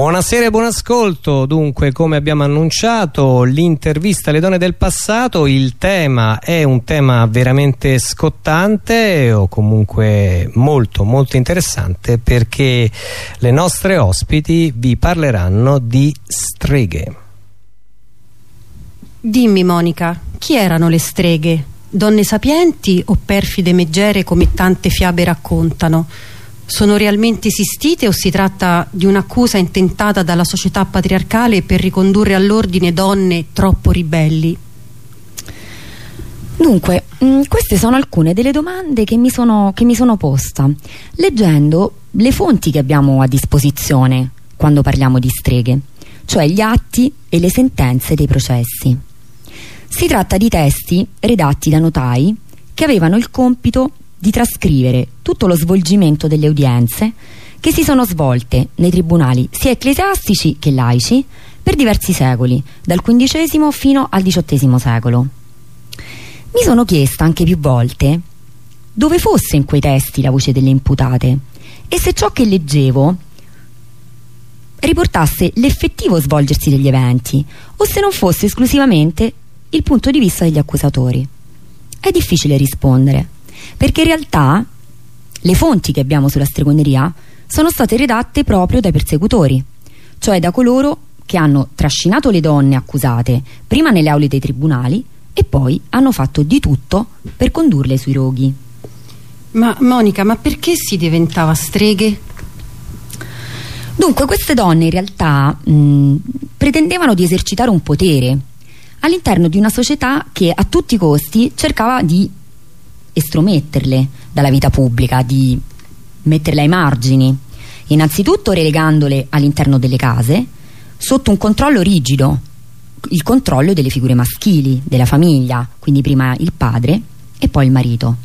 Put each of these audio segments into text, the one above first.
Buonasera e buon ascolto, dunque come abbiamo annunciato l'intervista alle donne del passato, il tema è un tema veramente scottante o comunque molto molto interessante perché le nostre ospiti vi parleranno di streghe. Dimmi Monica, chi erano le streghe? Donne sapienti o perfide meggere come tante fiabe raccontano? Sono realmente esistite o si tratta di un'accusa intentata dalla società patriarcale per ricondurre all'ordine donne troppo ribelli? Dunque, mh, mm, queste sono alcune delle domande che mi, sono, che mi sono posta leggendo le fonti che abbiamo a disposizione quando parliamo di streghe, cioè gli atti e le sentenze dei processi. Si tratta di testi redatti da notai che avevano il compito di trascrivere tutto lo svolgimento delle udienze che si sono svolte nei tribunali sia ecclesiastici che laici per diversi secoli, dal XV fino al XVIII secolo. Mi sono chiesta anche più volte dove fosse in quei testi la voce delle imputate e se ciò che leggevo riportasse l'effettivo svolgersi degli eventi o se non fosse esclusivamente il punto di vista degli accusatori. È difficile rispondere perché in realtà le fonti che abbiamo sulla stregoneria sono state redatte proprio dai persecutori, cioè da coloro che hanno trascinato le donne accusate prima nelle aule dei tribunali e poi hanno fatto di tutto per condurle sui roghi. Ma Monica, ma perché si diventava streghe? Dunque queste donne in realtà mh, pretendevano di esercitare un potere all'interno di una società che a tutti i costi cercava di estrometterle dalla vita pubblica, di metterle ai margini, innanzitutto relegandole all'interno delle case sotto un controllo rigido, il controllo delle figure maschili, della famiglia, quindi prima il padre e poi il marito.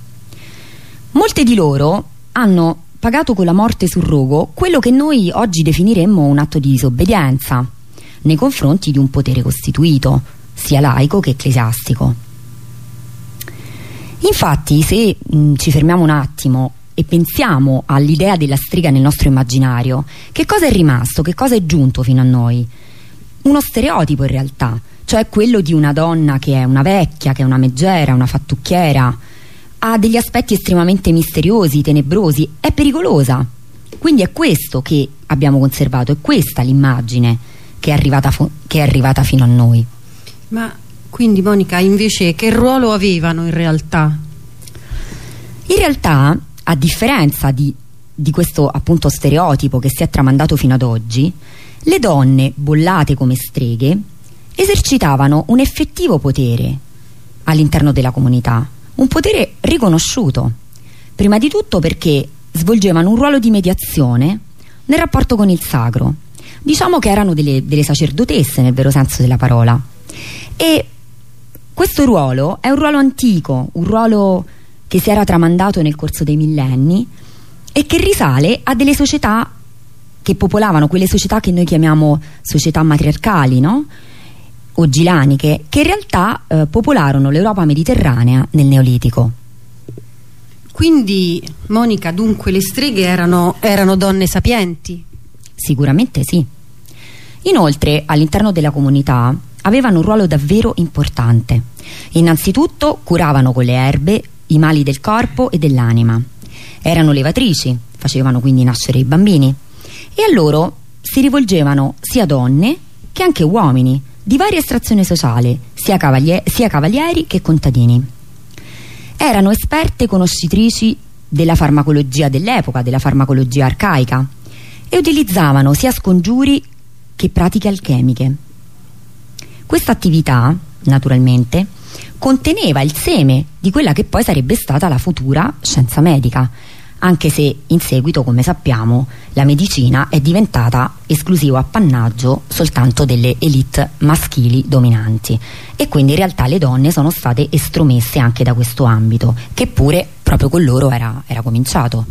Molte di loro hanno pagato con la morte sul rogo quello che noi oggi definiremmo un atto di disobbedienza nei confronti di un potere costituito, sia laico che ecclesiastico. Infatti se mh, ci fermiamo un attimo e pensiamo all'idea della strega nel nostro immaginario, che cosa è rimasto, che cosa è giunto fino a noi? Uno stereotipo in realtà, cioè quello di una donna che è una vecchia, che è una meggera, una fattucchiera, ha degli aspetti estremamente misteriosi, tenebrosi, è pericolosa. Quindi è questo che abbiamo conservato, è questa l'immagine che, che, è arrivata fino a noi. Ma quindi Monica invece che ruolo avevano in realtà? In realtà a differenza di, di questo appunto stereotipo che si è tramandato fino ad oggi le donne bollate come streghe esercitavano un effettivo potere all'interno della comunità un potere riconosciuto. Prima di tutto perché svolgevano un ruolo di mediazione nel rapporto con il sacro. Diciamo che erano delle, delle sacerdotesse nel vero senso della parola. E questo ruolo è un ruolo antico, un ruolo che si era tramandato nel corso dei millenni e che risale a delle società che popolavano, quelle società che noi chiamiamo società matriarcali, no? o gilaniche, che in realtà eh, popolarono l'Europa mediterranea nel Neolitico. Quindi, Monica, dunque le streghe erano, erano donne sapienti? Sicuramente sì. Inoltre, all'interno della comunità avevano un ruolo davvero importante. Innanzitutto curavano con le erbe i mali del corpo e dell'anima. Erano levatrici, facevano quindi nascere i bambini e a loro si rivolgevano sia donne che anche uomini di varia estrazione sociale, sia, cavalier sia cavalieri che contadini. Erano esperte conoscitrici della farmacologia dell'epoca, della farmacologia arcaica e utilizzavano sia scongiuri che pratiche alchemiche. Questa attività, naturalmente, conteneva il seme di quella che poi sarebbe stata la futura scienza medica, anche se in seguito, come sappiamo, la medicina è diventata esclusivo appannaggio soltanto delle elite maschili dominanti e quindi in realtà le donne sono state estromesse anche da questo ambito, che pure proprio con loro era, era cominciato.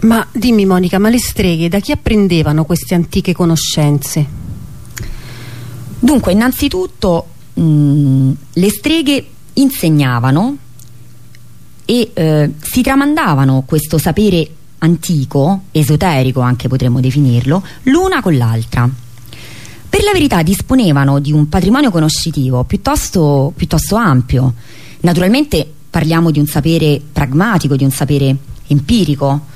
Ma dimmi Monica, ma le streghe da chi apprendevano queste antiche conoscenze? Dunque, innanzitutto mh, mm, le streghe insegnavano e eh, si tramandavano questo sapere antico, esoterico anche potremmo definirlo, l'una con l'altra. Per la verità disponevano di un patrimonio conoscitivo piuttosto, piuttosto ampio. Naturalmente parliamo di un sapere pragmatico, di un sapere empirico,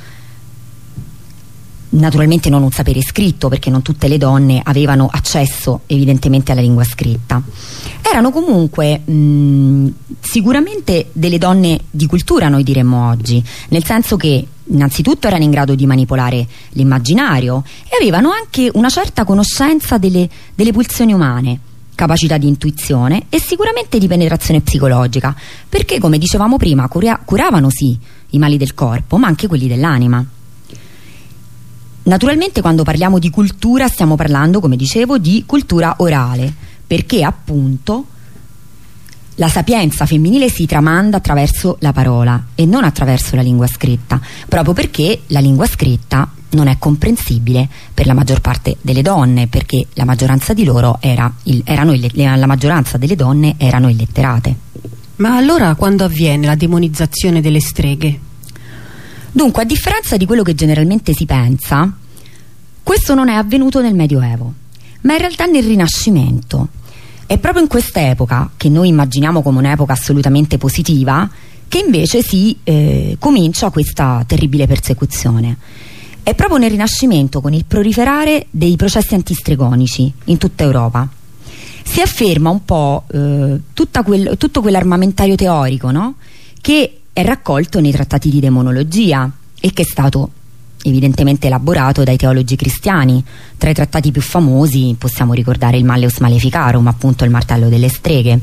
naturalmente non un sapere scritto perché non tutte le donne avevano accesso evidentemente alla lingua scritta. Erano comunque mh, sicuramente delle donne di cultura noi diremmo oggi nel senso che innanzitutto erano in grado di manipolare l'immaginario e avevano anche una certa conoscenza delle, delle pulsioni umane capacità di intuizione e sicuramente di penetrazione psicologica perché come dicevamo prima cura curavano sì i mali del corpo ma anche quelli dell'anima Naturalmente quando parliamo di cultura stiamo parlando, come dicevo, di cultura orale, perché appunto la sapienza femminile si tramanda attraverso la parola e non attraverso la lingua scritta, proprio perché la lingua scritta non è comprensibile per la maggior parte delle donne, perché la maggioranza di loro era il, erano la maggioranza delle donne erano illetterate. Ma allora quando avviene la demonizzazione delle streghe? Dunque, a differenza di quello che generalmente si pensa, questo non è avvenuto nel Medioevo, ma in realtà nel Rinascimento. È proprio in quest'epoca, che noi immaginiamo come un'epoca assolutamente positiva, che invece si eh, comincia questa terribile persecuzione. È proprio nel Rinascimento, con il proliferare dei processi antistregonici in tutta Europa, si afferma un po' eh, quel, tutto quell'armamentario teorico no? che è raccolto nei trattati di demonologia e che è stato evidentemente elaborato dai teologi cristiani. Tra i trattati più famosi possiamo ricordare il Malleus Maleficarum, appunto il martello delle streghe,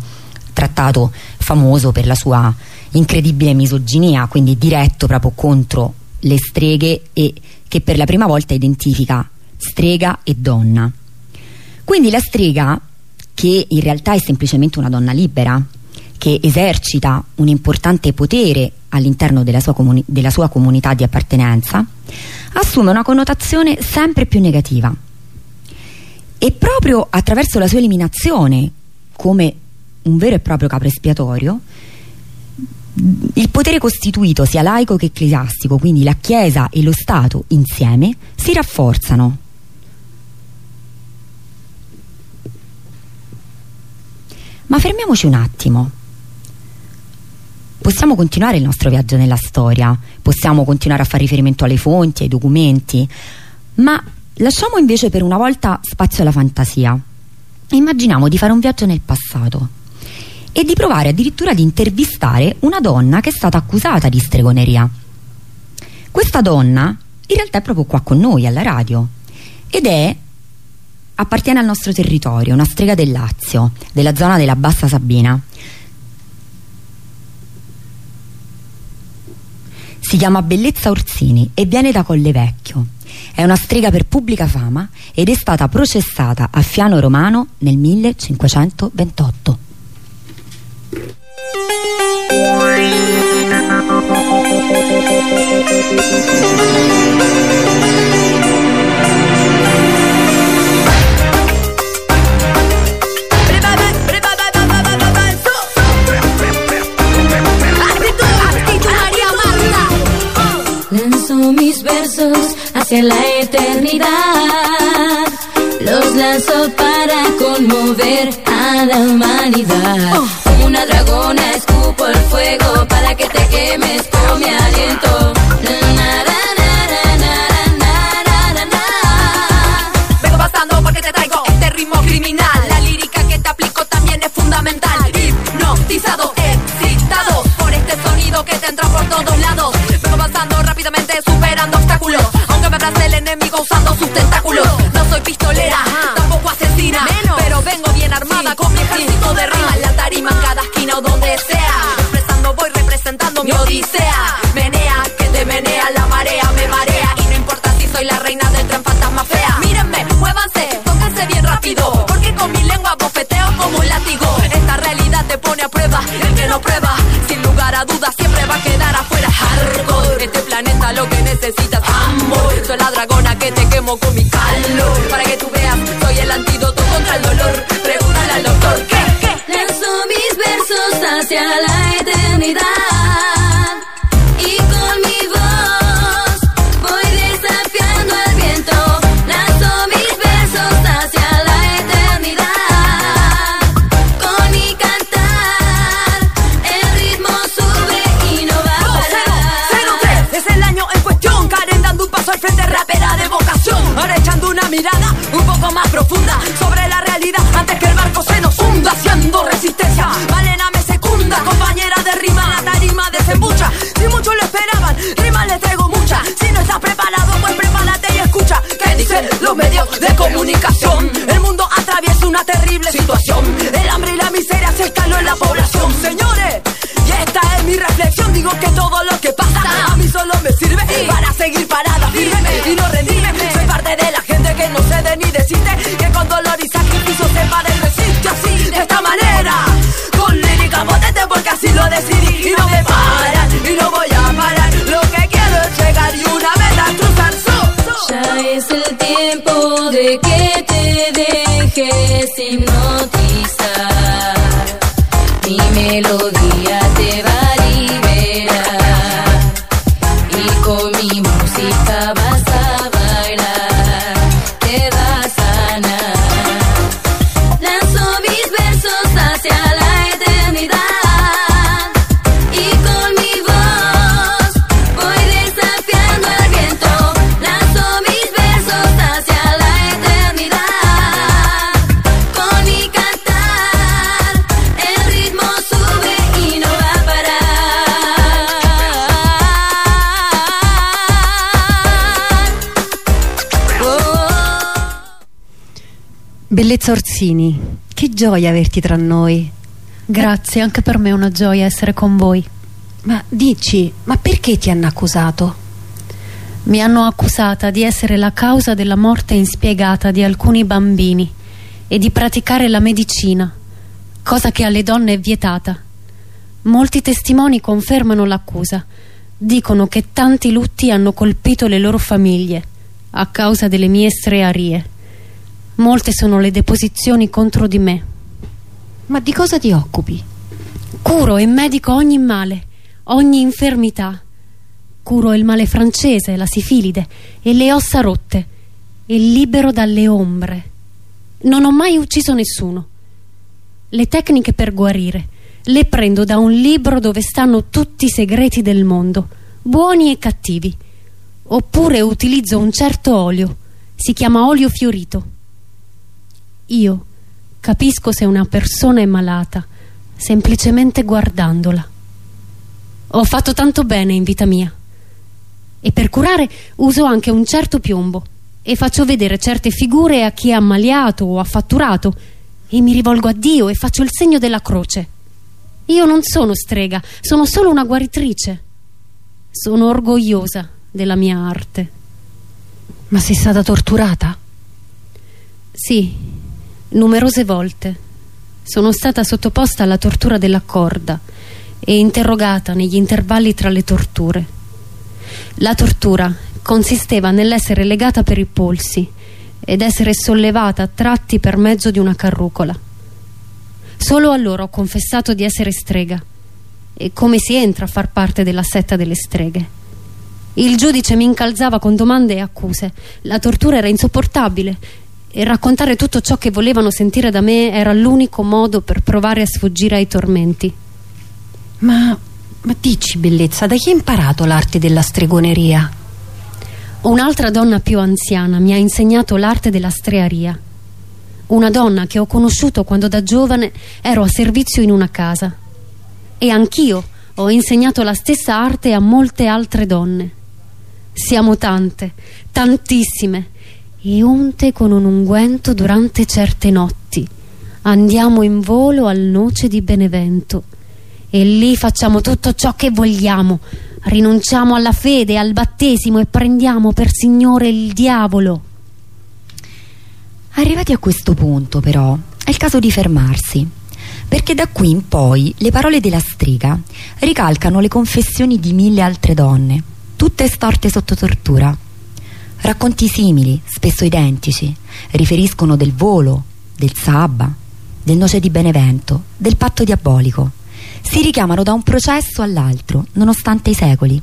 trattato famoso per la sua incredibile misoginia, quindi diretto proprio contro le streghe e che per la prima volta identifica strega e donna. Quindi la strega, che in realtà è semplicemente una donna libera, che esercita un importante potere all'interno della, della sua comunità di appartenenza, assume una connotazione sempre più negativa. E proprio attraverso la sua eliminazione come un vero e proprio capo espiatorio, il potere costituito sia laico che ecclesiastico, quindi la Chiesa e lo Stato insieme, si rafforzano. Ma fermiamoci un attimo possiamo continuare il nostro viaggio nella storia, possiamo continuare a fare riferimento alle fonti, ai documenti, ma lasciamo invece per una volta spazio alla fantasia. Immaginiamo di fare un viaggio nel passato e di provare addirittura ad intervistare una donna che è stata accusata di stregoneria. Questa donna in realtà è proprio qua con noi alla radio ed è appartiene al nostro territorio, una strega del Lazio, della zona della Bassa Sabina Si chiama Bellezza Orsini e viene da Colle Vecchio. È una strega per pubblica fama ed è stata processata a Fiano Romano nel 1528. Mis versos hacia la eternidad. Los lanzo para conmover a la humanidad. Oh. Una dragona escupo el fuego para que te quemes con mi aliento. Vengo pasando porque te traigo este ritmo criminal. La lírica que te aplico también es fundamental. Hipnotizado, excitado por este sonido que te entra por todos lados. Rápidamente superando obstáculos. Aunque me abrace el enemigo usando sus tentáculos. No soy pistolera, tampoco asesina. Pero vengo bien armada con mi ejército de rima. En la tarima, en cada esquina o donde sea. Expresando voy representando mi odisea. La dragona que te quemo con mi calor. Para que tú veas, soy el antídoto contra el dolor. Pregúntale al doctor, ¿qué? ¿Qué? Lanzo mis versos hacia la eternidad. Los medios de comunicación. El mundo atraviesa una terrible situación. El hambre y la miseria se instaló en la población, señores. Y esta es mi reflexión, digo que todo lo que pasa a mí solo me sirve para seguir parada firme y no rendirme. Soy parte de la gente que no cede ni desiste, Bellezza Orsini, che gioia averti tra noi. Grazie, anche per me è una gioia essere con voi. Ma dici, ma perché ti hanno accusato? Mi hanno accusata di essere la causa della morte inspiegata di alcuni bambini e di praticare la medicina, cosa che alle donne è vietata. Molti testimoni confermano l'accusa. Dicono che tanti lutti hanno colpito le loro famiglie a causa delle mie strearie. Molte sono le deposizioni contro di me. Ma di cosa ti occupi? Curo e medico ogni male, ogni infermità. Curo il male francese, la sifilide e le ossa rotte e libero dalle ombre. Non ho mai ucciso nessuno. Le tecniche per guarire le prendo da un libro dove stanno tutti i segreti del mondo, buoni e cattivi. Oppure utilizzo un certo olio, si chiama olio fiorito. Io capisco se una persona è malata semplicemente guardandola. Ho fatto tanto bene in vita mia. E per curare uso anche un certo piombo e faccio vedere certe figure a chi è ammaliato o affatturato e mi rivolgo a Dio e faccio il segno della croce. Io non sono strega, sono solo una guaritrice. Sono orgogliosa della mia arte. Ma sei stata torturata? Sì, numerose volte. Sono stata sottoposta alla tortura della corda e interrogata negli intervalli tra le torture. La tortura consisteva nell'essere legata per i polsi ed essere sollevata a tratti per mezzo di una carrucola. Solo allora ho confessato di essere strega e come si entra a far parte della setta delle streghe. Il giudice mi incalzava con domande e accuse. La tortura era insopportabile e raccontare tutto ciò che volevano sentire da me era l'unico modo per provare a sfuggire ai tormenti. Ma, ma dici, bellezza, da chi hai imparato l'arte della stregoneria? Un'altra donna più anziana mi ha insegnato l'arte della strearia. Una donna che ho conosciuto quando da giovane ero a servizio in una casa. E anch'io ho insegnato la stessa arte a molte altre donne. Siamo tante, tantissime, e unte con un unguento durante certe notti. Andiamo in volo al noce di Benevento e lì facciamo tutto ciò che vogliamo. Rinunciamo alla fede, al battesimo e prendiamo per Signore il diavolo. Arrivati a questo punto, però, è il caso di fermarsi, perché da qui in poi le parole della strega ricalcano le confessioni di mille altre donne, tutte storte sotto tortura. Racconti simili, spesso identici, riferiscono del volo, del sabba, del noce di Benevento, del patto diabolico. Si richiamano da un processo all'altro, nonostante i secoli.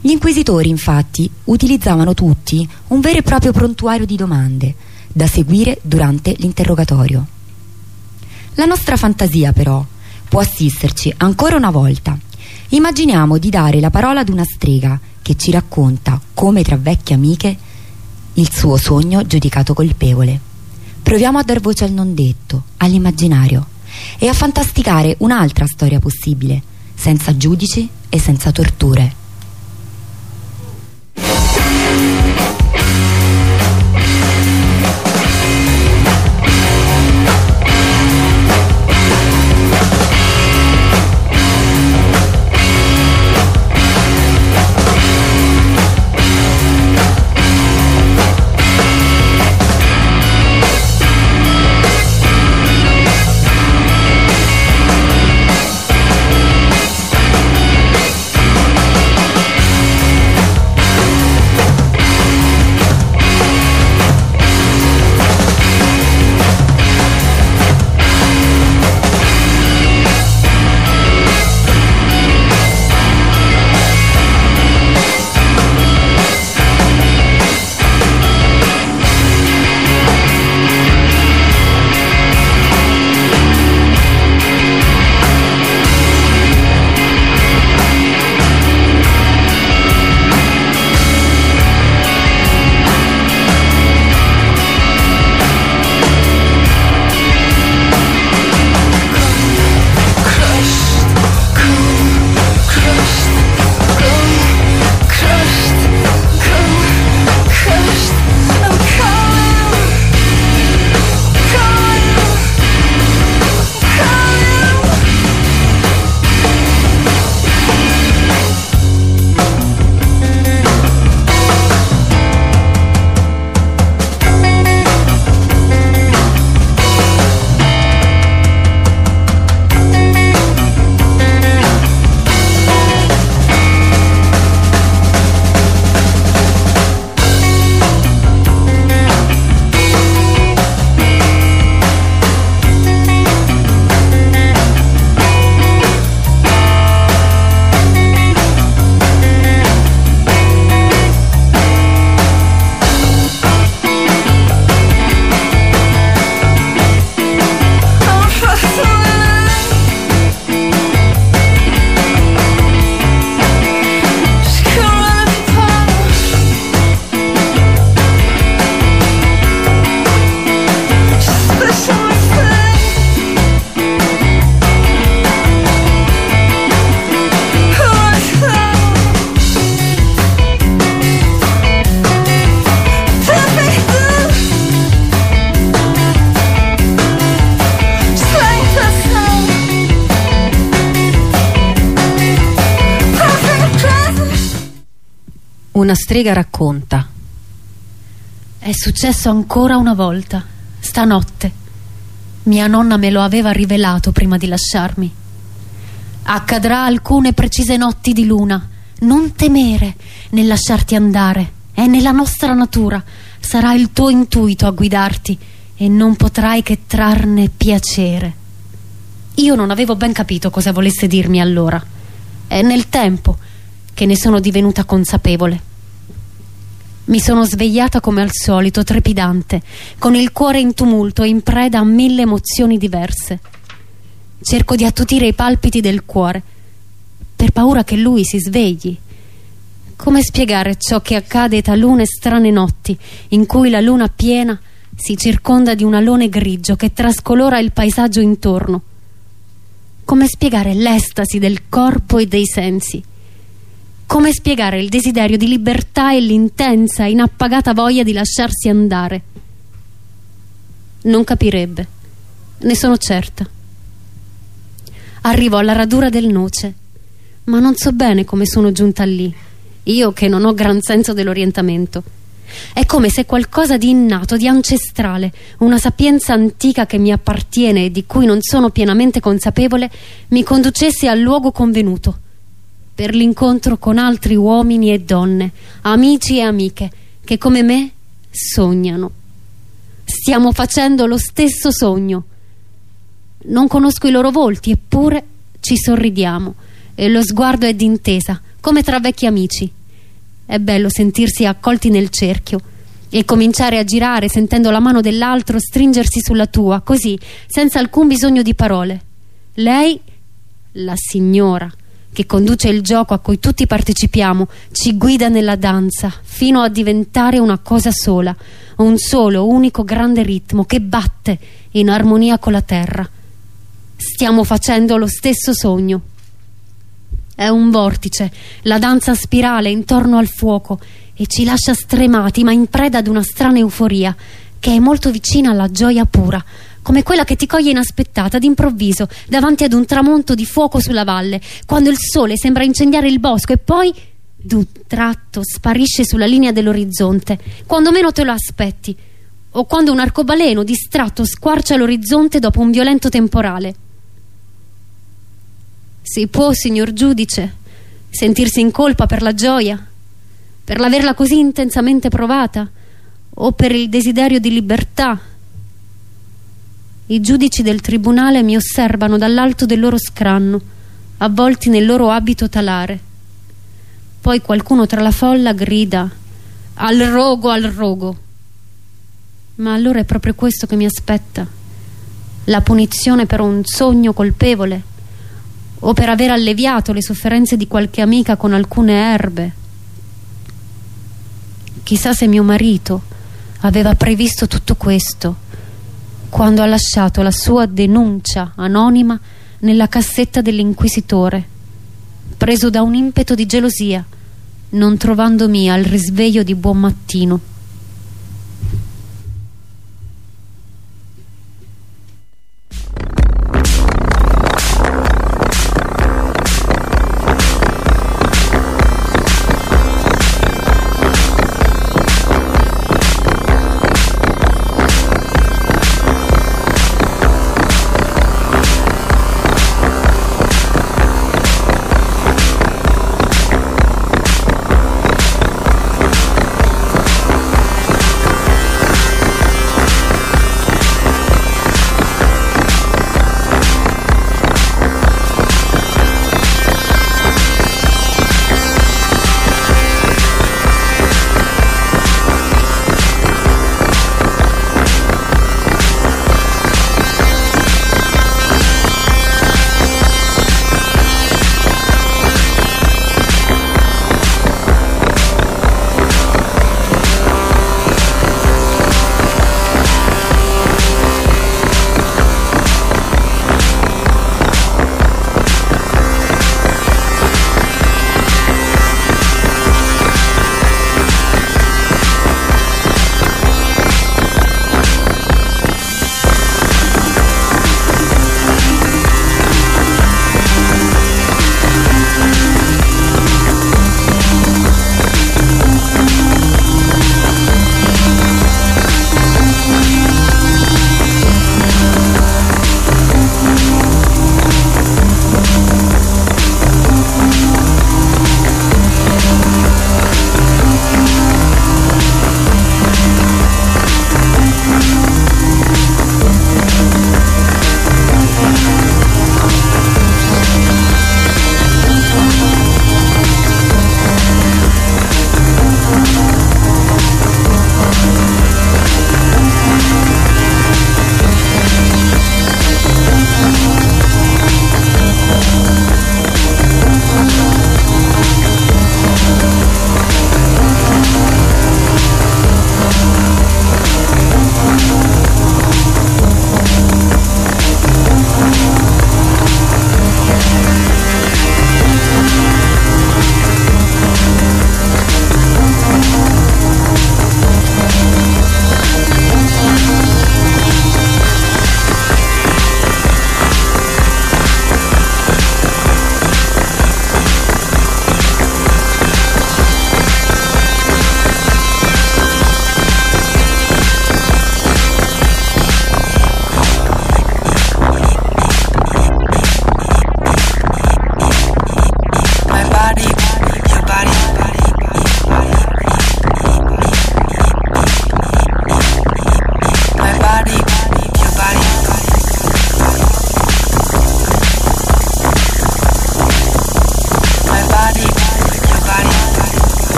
Gli inquisitori, infatti, utilizzavano tutti un vero e proprio prontuario di domande da seguire durante l'interrogatorio. La nostra fantasia, però, può assisterci ancora una volta. Immaginiamo di dare la parola ad una strega che ci racconta, come tra vecchie amiche, il suo sogno giudicato colpevole. Proviamo a dar voce al non detto, all'immaginario e a fantasticare un'altra storia possibile, senza giudici e senza torture. Una strega racconta. È successo ancora una volta, stanotte. Mia nonna me lo aveva rivelato prima di lasciarmi. Accadrà alcune precise notti di luna. Non temere nel lasciarti andare. È nella nostra natura. Sarà il tuo intuito a guidarti e non potrai che trarne piacere. Io non avevo ben capito cosa volesse dirmi allora. È nel tempo che ne sono divenuta consapevole. Mi sono svegliata come al solito, trepidante, con il cuore in tumulto e in preda a mille emozioni diverse. Cerco di attutire i palpiti del cuore, per paura che lui si svegli. Come spiegare ciò che accade talune strane notti, in cui la luna piena si circonda di un alone grigio che trascolora il paesaggio intorno? Come spiegare l'estasi del corpo e dei sensi? Come spiegare il desiderio di libertà e l'intensa, inappagata voglia di lasciarsi andare? Non capirebbe, ne sono certa. Arrivo alla radura del noce, ma non so bene come sono giunta lì, io che non ho gran senso dell'orientamento. È come se qualcosa di innato, di ancestrale, una sapienza antica che mi appartiene e di cui non sono pienamente consapevole, mi conducesse al luogo convenuto per l'incontro con altri uomini e donne, amici e amiche, che come me sognano. Stiamo facendo lo stesso sogno. Non conosco i loro volti, eppure ci sorridiamo e lo sguardo è d'intesa, come tra vecchi amici. È bello sentirsi accolti nel cerchio e cominciare a girare sentendo la mano dell'altro stringersi sulla tua, così, senza alcun bisogno di parole. Lei, la signora, che conduce il gioco a cui tutti partecipiamo, ci guida nella danza fino a diventare una cosa sola, un solo, unico grande ritmo che batte in armonia con la terra. Stiamo facendo lo stesso sogno. È un vortice, la danza spirale intorno al fuoco e ci lascia stremati ma in preda ad una strana euforia che è molto vicina alla gioia pura, come quella che ti coglie inaspettata d'improvviso davanti ad un tramonto di fuoco sulla valle, quando il sole sembra incendiare il bosco e poi d'un tratto sparisce sulla linea dell'orizzonte, quando meno te lo aspetti, o quando un arcobaleno distratto squarcia l'orizzonte dopo un violento temporale. Si può, signor giudice, sentirsi in colpa per la gioia, per l'averla così intensamente provata, o per il desiderio di libertà i giudici del tribunale mi osservano dall'alto del loro scranno, avvolti nel loro abito talare. Poi qualcuno tra la folla grida al rogo, al rogo. Ma allora è proprio questo che mi aspetta. La punizione per un sogno colpevole o per aver alleviato le sofferenze di qualche amica con alcune erbe. Chissà se mio marito aveva previsto tutto questo quando ha lasciato la sua denuncia anonima nella cassetta dell'inquisitore, preso da un impeto di gelosia, non trovandomi al risveglio di buon mattino.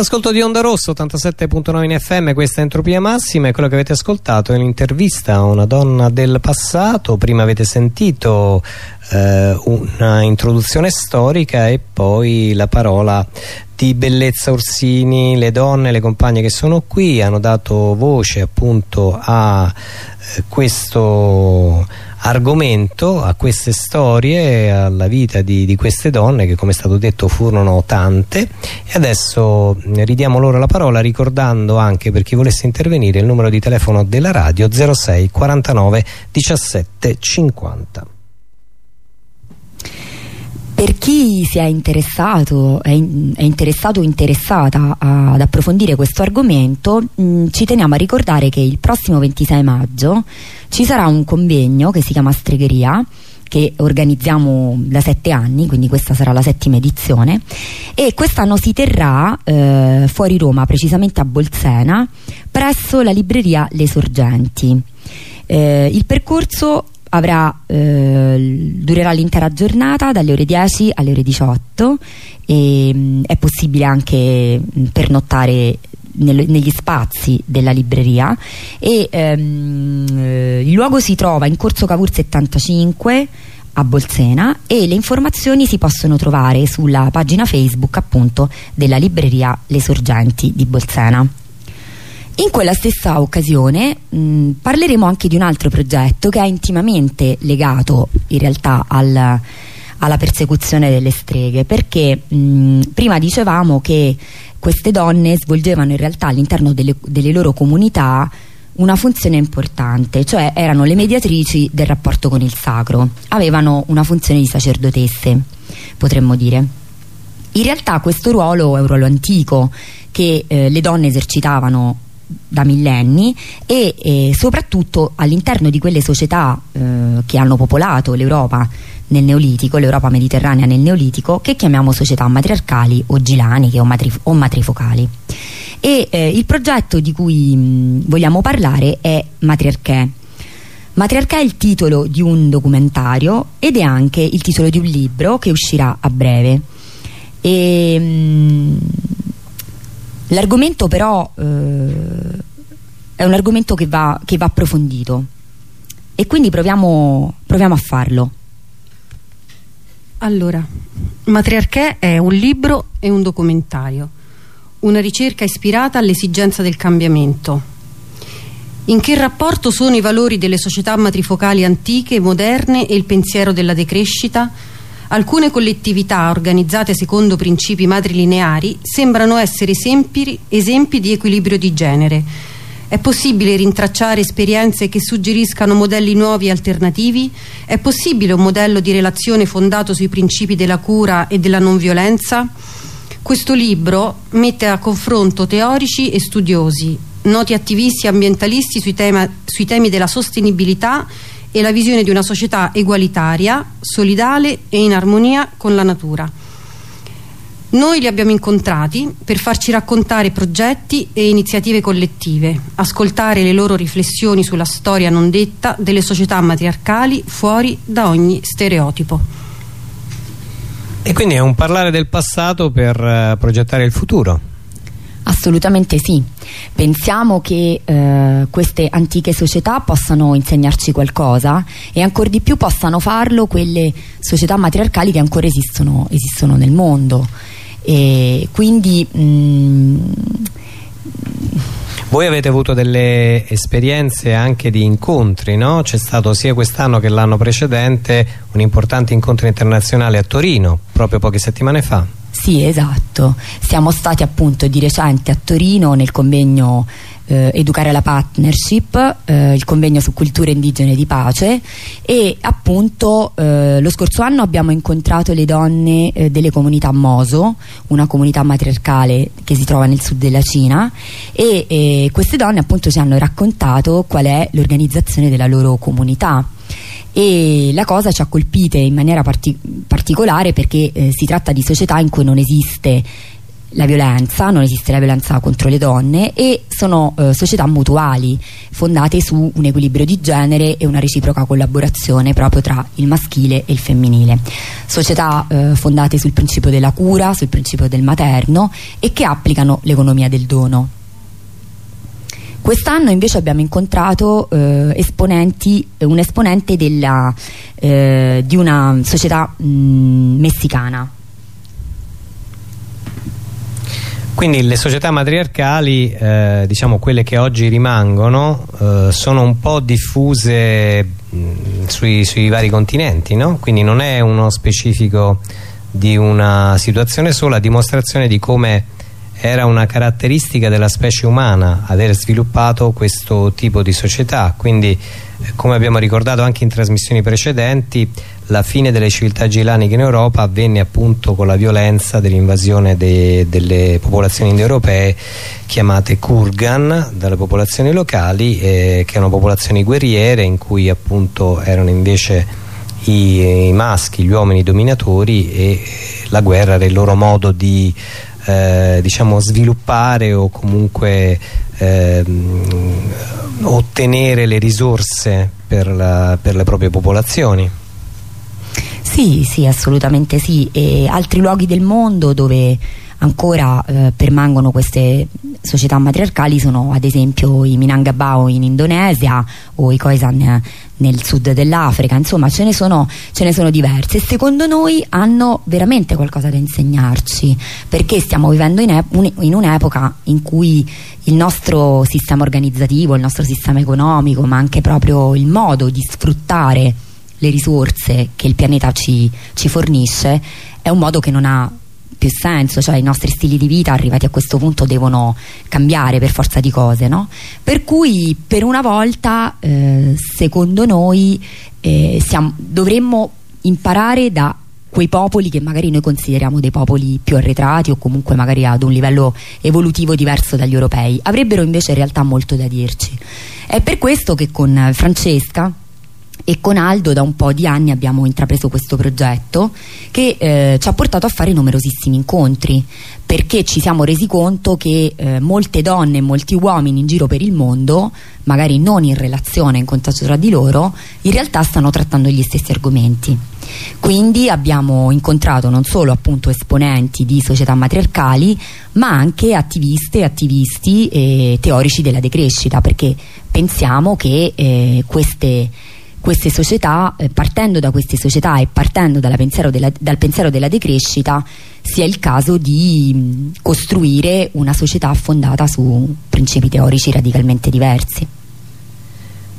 All'ascolto di Onda Rosso 87.9 in FM, questa è Entropia Massima e quello che avete ascoltato è un'intervista a una donna del passato. Prima avete sentito eh, una introduzione storica e poi la parola di Bellezza Orsini. Le donne, le compagne che sono qui hanno dato voce appunto a eh, questo argomento a queste storie, alla vita di, di, queste donne che come è stato detto furono tante. E adesso ridiamo loro la parola ricordando anche per chi volesse intervenire il numero di telefono della radio 06 49 17 50 per chi si è interessato, è, in, è interessato o interessata ad approfondire questo argomento, mh, ci teniamo a ricordare che il prossimo 26 maggio ci sarà un convegno che si chiama Stregheria che organizziamo da sette anni, quindi questa sarà la settima edizione e quest'anno si terrà eh, fuori Roma, precisamente a Bolsena, presso la libreria Le Sorgenti. Eh, il percorso avrà, eh, durerà l'intera giornata dalle ore 10 alle ore 18 e mh, è possibile anche mh, mm, pernottare negli spazi della libreria e ehm, eh, il luogo si trova in Corso Cavour 75 a Bolsena e le informazioni si possono trovare sulla pagina Facebook appunto della libreria Le Sorgenti di Bolsena. In quella stessa occasione mh, parleremo anche di un altro progetto che è intimamente legato in realtà al, alla persecuzione delle streghe perché mh, prima dicevamo che queste donne svolgevano in realtà all'interno delle, delle loro comunità una funzione importante, cioè erano le mediatrici del rapporto con il sacro, avevano una funzione di sacerdotesse, potremmo dire. In realtà questo ruolo è un ruolo antico che eh, le donne esercitavano da millenni e eh, soprattutto all'interno di quelle società eh, che hanno popolato l'Europa nel Neolitico, l'Europa mediterranea nel Neolitico, che chiamiamo società matriarcali o gilaniche o, matrif o matrifocali. E eh, il progetto di cui mh, vogliamo parlare è Matriarchè. Matriarchè è il titolo di un documentario ed è anche il titolo di un libro che uscirà a breve. E, L'argomento però eh, è un argomento che va, che va, approfondito e quindi proviamo, proviamo a farlo. Allora, Matriarchè è un libro e un documentario, una ricerca ispirata all'esigenza del cambiamento. In che rapporto sono i valori delle società matrifocali antiche, moderne e il pensiero della decrescita? Alcune collettività organizzate secondo principi madrilineari sembrano essere esempi, esempi di equilibrio di genere. È possibile rintracciare esperienze che suggeriscano modelli nuovi e alternativi? È possibile un modello di relazione fondato sui principi della cura e della non violenza? Questo libro mette a confronto teorici e studiosi, noti attivisti ambientalisti sui, tema, sui temi della sostenibilità e la visione di una società egualitaria, solidale e in armonia con la natura. Noi li abbiamo incontrati per farci raccontare progetti e iniziative collettive, ascoltare le loro riflessioni sulla storia non detta delle società matriarcali fuori da ogni stereotipo. E quindi è un parlare del passato per uh, progettare il futuro. Assolutamente sì. Pensiamo che eh, queste antiche società possano insegnarci qualcosa e ancora di più possano farlo quelle società matriarcali che ancora esistono, esistono nel mondo. E quindi mh, mm, voi avete avuto delle esperienze anche di incontri, no? C'è stato sia quest'anno che l'anno precedente un importante incontro internazionale a Torino, proprio poche settimane fa. Sì, esatto. Siamo stati appunto di recente a Torino nel convegno eh, Educare la Partnership, eh, il convegno su culture indigene di pace e appunto eh, lo scorso anno abbiamo incontrato le donne eh, delle comunità Moso, una comunità matriarcale che si trova nel sud della Cina e eh, queste donne appunto ci hanno raccontato qual è l'organizzazione della loro comunità e la cosa ci ha colpite in maniera parti particolare perché eh, si tratta di società in cui non esiste la violenza, non esiste la violenza contro le donne e sono eh, società mutuali fondate su un equilibrio di genere e una reciproca collaborazione proprio tra il maschile e il femminile. Società eh, fondate sul principio della cura, sul principio del materno e che applicano l'economia del dono. Quest'anno invece abbiamo incontrato eh, un esponente della, eh, di una società mh, messicana Quindi le società matriarcali, eh, diciamo quelle che oggi rimangono, eh, sono un po' diffuse mh, sui, sui, vari continenti, no? quindi non è uno specifico di una situazione sola, dimostrazione di come era una caratteristica della specie umana aver sviluppato questo tipo di società, quindi eh, come abbiamo ricordato anche in trasmissioni precedenti la fine delle civiltà gilaniche in Europa avvenne appunto con la violenza dell'invasione de, delle popolazioni indoeuropee chiamate Kurgan dalle popolazioni locali eh, che erano popolazioni guerriere in cui appunto erano invece i, i maschi, gli uomini dominatori e la guerra era il loro modo di eh, diciamo sviluppare o comunque eh, ottenere le risorse per, la, per le proprie popolazioni sì, sì, assolutamente sì. E altri luoghi del mondo dove ancora eh, permangono queste società matriarcali sono ad esempio i Minangabao in Indonesia o i Khoisan nel sud dell'Africa, insomma ce ne, sono, ce ne sono diverse. E secondo noi hanno veramente qualcosa da insegnarci perché stiamo vivendo in, in un'epoca in cui il nostro sistema organizzativo, il nostro sistema economico ma anche proprio il modo di sfruttare le risorse che il pianeta ci, ci fornisce è un modo che non ha più senso, cioè i nostri stili di vita arrivati a questo punto devono cambiare per forza di cose, no? Per cui per una volta, eh, secondo noi, eh, siamo, dovremmo imparare da quei popoli che magari noi consideriamo dei popoli più arretrati o comunque magari ad un livello evolutivo diverso dagli europei. Avrebbero invece in realtà molto da dirci. È per questo che con Francesca e con Aldo da un po' di anni abbiamo intrapreso questo progetto che eh, ci ha portato a fare numerosissimi incontri perché ci siamo resi conto che eh, molte donne e molti uomini in giro per il mondo magari non in relazione, in contatto tra di loro in realtà stanno trattando gli stessi argomenti. Quindi abbiamo incontrato non solo appunto esponenti di società matriarcali ma anche attiviste attivisti e teorici della decrescita perché pensiamo che eh, queste queste società, eh, partendo da queste società e partendo pensiero della, dal pensiero della decrescita, sia il caso di mh, costruire una società fondata su principi teorici radicalmente diversi.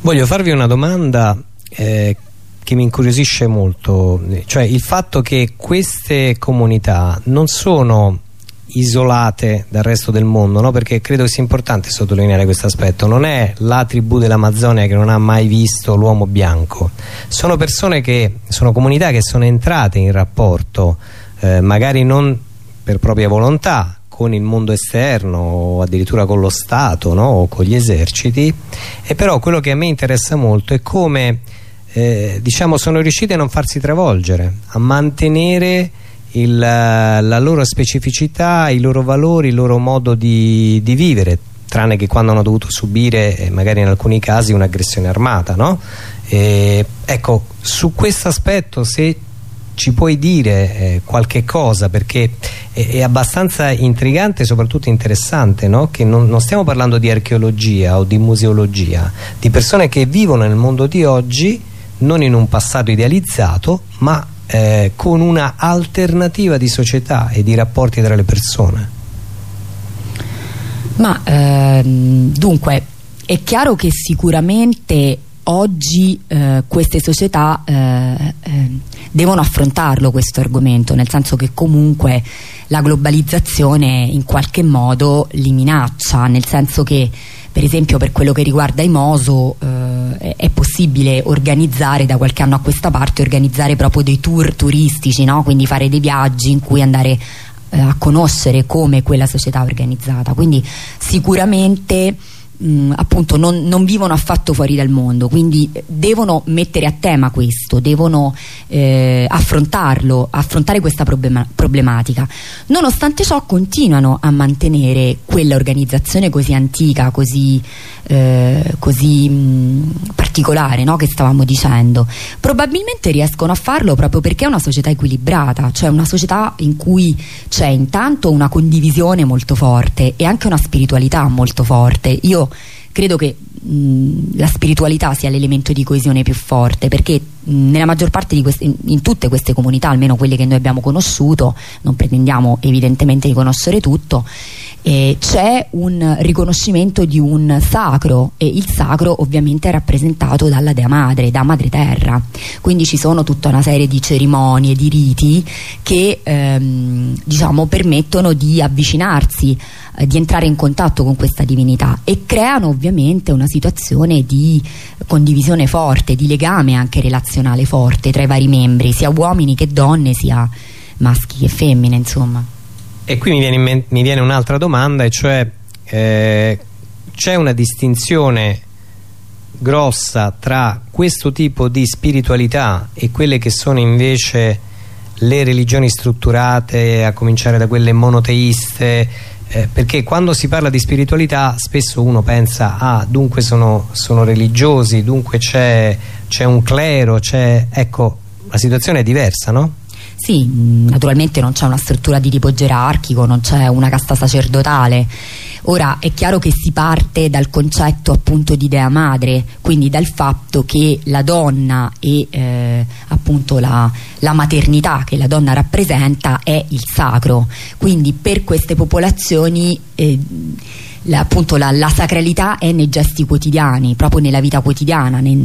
Voglio farvi una domanda eh, che mi incuriosisce molto, cioè il fatto che queste comunità non sono isolate dal resto del mondo no? perché credo sia importante sottolineare questo aspetto non è la tribù dell'Amazzonia che non ha mai visto l'uomo bianco sono persone che sono comunità che sono entrate in rapporto eh, magari non per propria volontà con il mondo esterno o addirittura con lo Stato no? o con gli eserciti e però quello che a me interessa molto è come eh, diciamo sono riusciti a non farsi travolgere a mantenere il, la loro specificità, i loro valori, il loro modo di, di vivere tranne che quando hanno dovuto subire eh, magari in alcuni casi un'aggressione armata no? e, ecco su questo aspetto se ci puoi dire eh, qualche cosa perché è, è, abbastanza intrigante e soprattutto interessante no? che non, non, stiamo parlando di archeologia o di museologia di persone che vivono nel mondo di oggi non in un passato idealizzato ma eh, con una alternativa di società e di rapporti tra le persone? Ma ehm, dunque è chiaro che sicuramente oggi eh, queste società eh, eh, devono affrontarlo questo argomento nel senso che comunque la globalizzazione in qualche modo li minaccia nel senso che per esempio per quello che riguarda i Moso eh, è possibile organizzare da qualche anno a questa parte organizzare proprio dei tour turistici no? quindi fare dei viaggi in cui andare eh, a conoscere come quella società è organizzata quindi sicuramente mh, appunto non, non, vivono affatto fuori dal mondo quindi eh, devono mettere a tema questo devono eh, affrontarlo affrontare questa problema problematica nonostante ciò continuano a mantenere quella organizzazione così antica così, eh, così mh, particolare no? che stavamo dicendo probabilmente riescono a farlo proprio perché è una società equilibrata cioè una società in cui c'è intanto una condivisione molto forte e anche una spiritualità molto forte io credo che la spiritualità sia l'elemento di coesione più forte perché nella maggior parte di queste, in tutte queste comunità almeno quelle che noi abbiamo conosciuto non pretendiamo evidentemente di conoscere tutto eh, c'è un riconoscimento di un sacro e il sacro ovviamente è rappresentato dalla Dea Madre, da Madre Terra quindi ci sono tutta una serie di cerimonie, di riti che ehm, diciamo permettono di avvicinarsi eh, di entrare in contatto con questa divinità e creano ovviamente una situazione di condivisione forte, di legame anche relazionale forte tra i vari membri, sia uomini che donne, sia maschi che femmine insomma. E qui mi viene, mi viene un'altra domanda e cioè eh, c'è una distinzione grossa tra questo tipo di spiritualità e quelle che sono invece le religioni strutturate a cominciare da quelle monoteiste eh, perché quando si parla di spiritualità spesso uno pensa ah dunque sono, sono religiosi dunque c'è un clero ecco la situazione è diversa no? Sì, naturalmente non c'è una struttura di tipo gerarchico, non c'è una casta sacerdotale. Ora è chiaro che si parte dal concetto appunto di dea madre, quindi dal fatto che la donna e eh, appunto la, la, maternità che la donna rappresenta è il sacro, quindi per queste popolazioni eh, la, appunto la, la, sacralità è nei gesti quotidiani, proprio nella vita quotidiana, nel,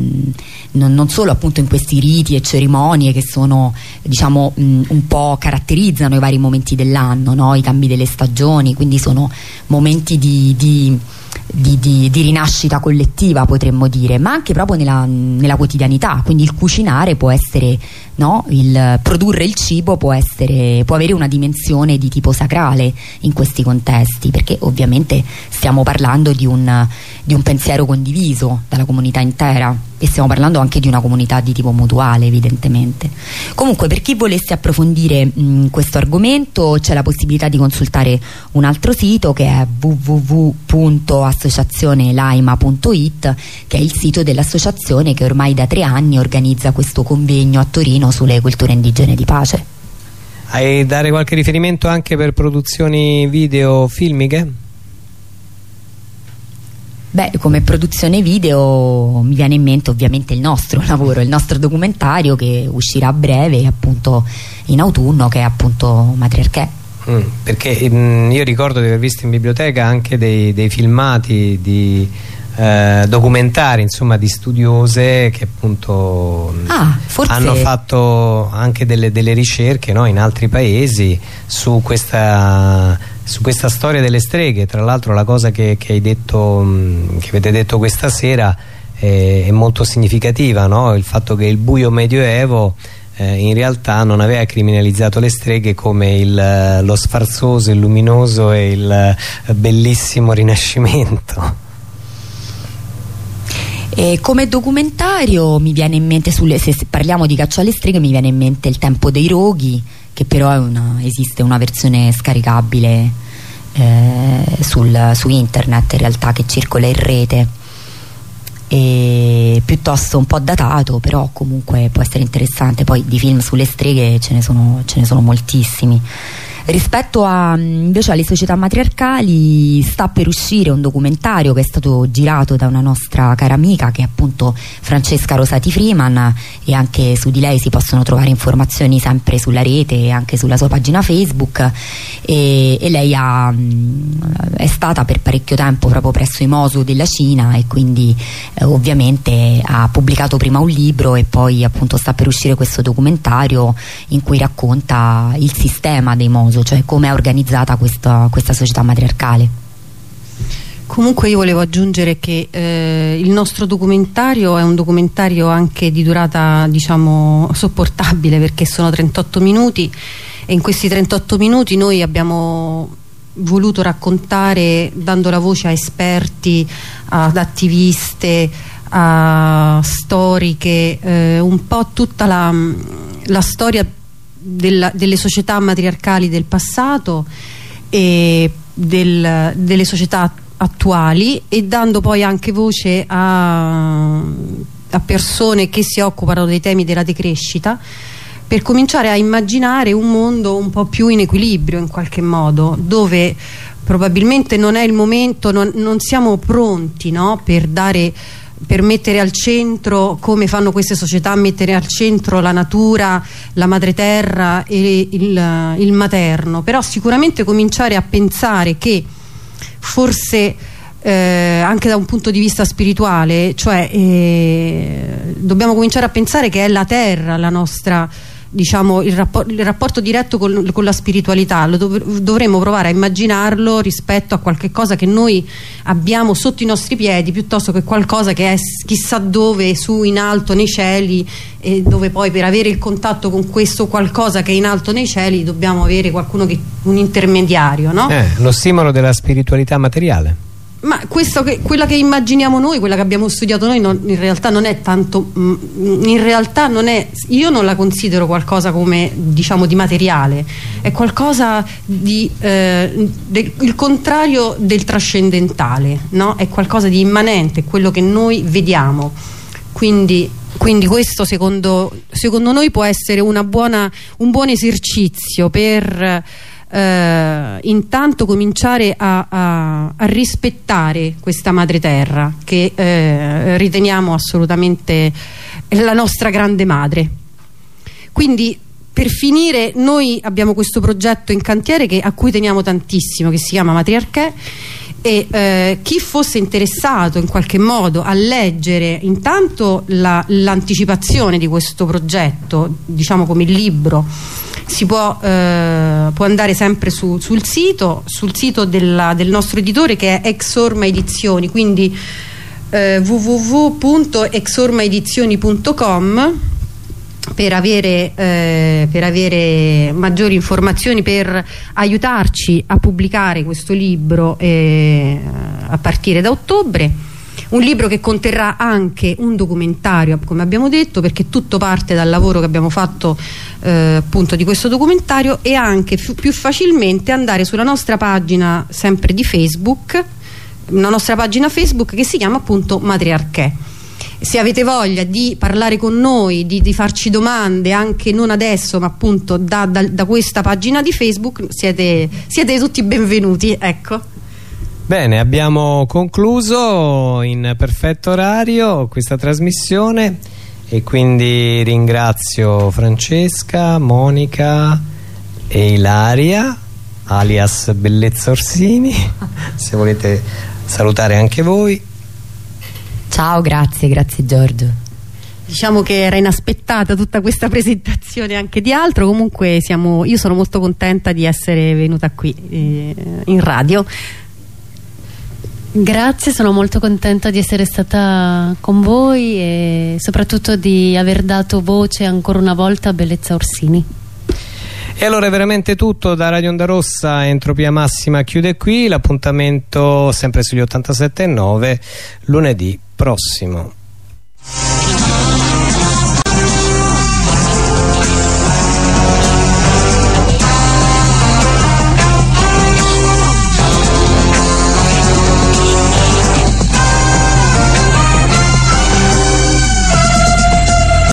non, non, solo appunto in questi riti e cerimonie che sono, diciamo, mh, un po' caratterizzano i vari momenti dell'anno, no? i cambi delle stagioni, quindi sono momenti di, di di, di, di, rinascita collettiva potremmo dire ma anche proprio nella, nella quotidianità quindi il cucinare può essere no? il produrre il cibo può, essere, può avere una dimensione di tipo sacrale in questi contesti perché ovviamente stiamo parlando di un, di un pensiero condiviso dalla comunità intera e stiamo parlando anche di una comunità di tipo mutuale evidentemente comunque per chi volesse approfondire mh, questo argomento c'è la possibilità di consultare un altro sito che è www.associazionelaima.it che è il sito dell'associazione che ormai da tre anni organizza questo convegno a Torino sulle culture indigene di pace hai dare qualche riferimento anche per produzioni video filmiche? Beh, come produzione video mi viene in mente ovviamente il nostro lavoro, il nostro documentario che uscirà a breve, appunto in autunno, che è appunto Matriarchè. Mm, perché mh, mm, io ricordo di aver visto in biblioteca anche dei, dei filmati di eh, documentari insomma di studiose che appunto mm, ah, hanno fatto anche delle, delle ricerche no, in altri paesi su questa su questa storia delle streghe tra l'altro la cosa che, che, detto mm, che avete detto questa sera è, è molto significativa no? il fatto che il buio medioevo eh, in realtà non aveva criminalizzato le streghe come il, lo sfarzoso, il luminoso e il eh, bellissimo rinascimento e come documentario mi viene in mente, sulle, se parliamo di caccia alle streghe, mi viene in mente Il tempo dei roghi, che però una, esiste una versione scaricabile eh, sul, su internet in realtà che circola in rete. E piuttosto un po' datato però comunque può essere interessante. Poi di film sulle streghe ce ne sono, ce ne sono moltissimi Rispetto a, invece alle società matriarcali sta per uscire un documentario che è stato girato da una nostra cara amica che è appunto Francesca Rosati Freeman e anche su di lei si possono trovare informazioni sempre sulla rete e anche sulla sua pagina Facebook. E, e lei ha, è stata per parecchio tempo proprio presso i Mosu della Cina e quindi eh, ovviamente ha pubblicato prima un libro e poi appunto sta per uscire questo documentario in cui racconta il sistema dei Mosu caso, cioè come è organizzata questa, questa società matriarcale. Comunque io volevo aggiungere che eh, il nostro documentario è un documentario anche di durata diciamo sopportabile perché sono 38 minuti e in questi 38 minuti noi abbiamo voluto raccontare dando la voce a esperti, ad attiviste, a storiche, eh, un po' tutta la, la storia della, delle società matriarcali del passato e del, delle società attuali e dando poi anche voce a, a persone che si occupano dei temi della decrescita per cominciare a immaginare un mondo un po' più in equilibrio in qualche modo dove probabilmente non è il momento non, non siamo pronti no? per dare per mettere al centro, come fanno queste società, mettere al centro la natura, la madre terra e il, il materno, però sicuramente cominciare a pensare che forse eh, anche da un punto di vista spirituale, cioè eh, dobbiamo cominciare a pensare che è la terra la nostra diciamo, il, rapport il, rapporto diretto con, con la spiritualità lo dov dovremmo provare a immaginarlo rispetto a qualche cosa che noi abbiamo sotto i nostri piedi piuttosto che qualcosa che è chissà dove su in alto nei cieli e dove poi per avere il contatto con questo qualcosa che è in alto nei cieli dobbiamo avere qualcuno che un intermediario no? eh, lo stimolo della spiritualità materiale ma che, quella che immaginiamo noi, quella che abbiamo studiato noi, non, in realtà non è tanto. Mm, in realtà non è. Io non la considero qualcosa come diciamo di materiale, è qualcosa di. Eh, del, il contrario del trascendentale, no? È qualcosa di immanente, quello che noi vediamo. Quindi quindi questo secondo, secondo noi può essere buona, un buon esercizio per eh, intanto cominciare a, a, a, rispettare questa madre terra che eh, riteniamo assolutamente la nostra grande madre. Quindi per finire noi abbiamo questo progetto in cantiere che, a cui teniamo tantissimo che si chiama Matriarchè e eh, chi fosse interessato in qualche modo a leggere intanto l'anticipazione la, di questo progetto diciamo come libro si può, eh, può andare sempre su, sul sito, sul sito della, del nostro editore che è Exorma Edizioni, quindi eh, www.exormaedizioni.com per avere, eh, per avere, maggiori informazioni per aiutarci a pubblicare questo libro eh, a partire da ottobre. Un libro che conterrà anche un documentario come abbiamo detto perché tutto parte dal lavoro che abbiamo fatto eh, appunto di questo documentario e anche più facilmente andare sulla nostra pagina sempre di Facebook una nostra pagina Facebook che si chiama appunto Matriarchè. Se avete voglia di parlare con noi, di, di, farci domande anche non adesso ma appunto da, da, da questa pagina di Facebook siete, siete tutti benvenuti ecco. Bene, abbiamo concluso in perfetto orario questa trasmissione e quindi ringrazio Francesca, Monica e Ilaria alias Bellezza Orsini se volete salutare anche voi. Ciao grazie grazie Giorgio. Diciamo che era inaspettata tutta questa presentazione anche di altro. Comunque siamo, io sono molto contenta di essere venuta qui eh, in radio Grazie, sono molto contenta di essere stata con voi e soprattutto di aver dato voce ancora una volta a Bellezza Orsini. E allora è veramente tutto da Radio Onda Rossa, Entropia Massima chiude qui, l'appuntamento sempre sugli 87.9 lunedì prossimo.